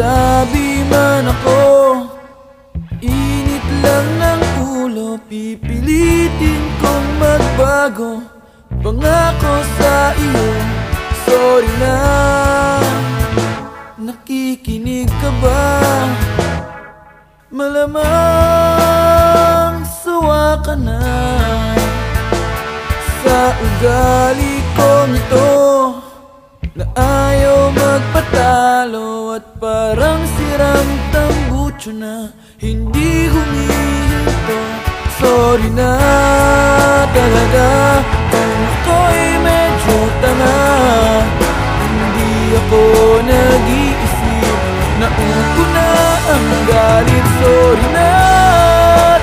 Sabi man ako Init lang ng ulo Pipilitin kong magbago. Pangako sa iyo Sorry na. Nakikinig ka ba? Malamang sawa ka na. Sa ugali kong ito Na ayaw magpatalo at pa tambucho na Hindi humihinto. Sorry na talaga Kung ako'y medyo tanga. Hindi ako nag-iisip Naupo na ang galit. Sorry na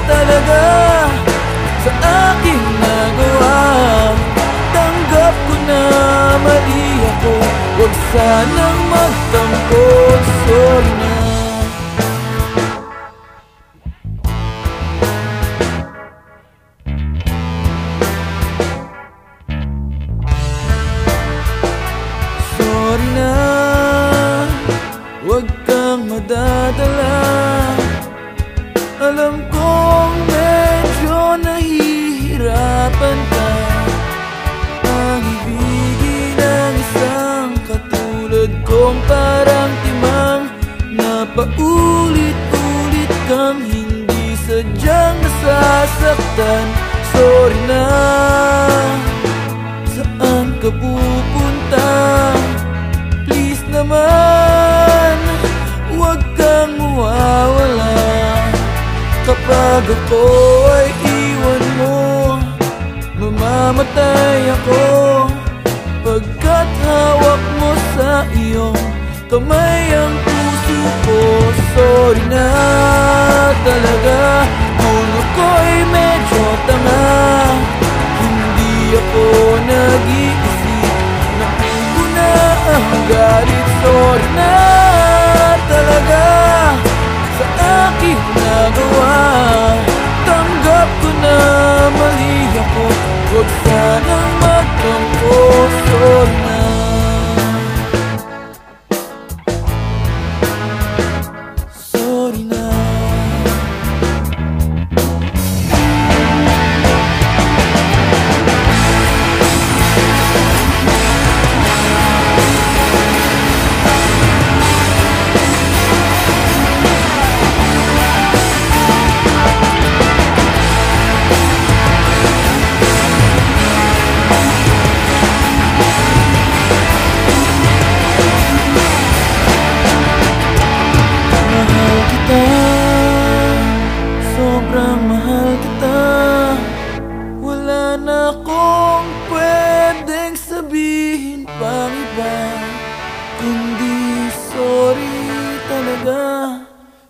talaga Sa aking nagawa. Tanggap ko na mali ako Huwag sanang magtampo Kang madadala. Alam kong medyo nahihirapan ka. Ang ibigin ng isang katulad kong parang timang Na paulit-ulit kang hindi sadyang nasasaktan. Sorry na Kapag ako ay iwan mo Mamamatay ako. Pagkat hawak mo sa iyong Kamay ang puso ko Sorry na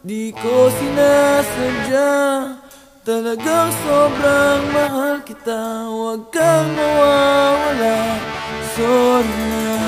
Di ko sinasadya Talagang sobrang mahal kita. Huwag kang mawawala. Sorry na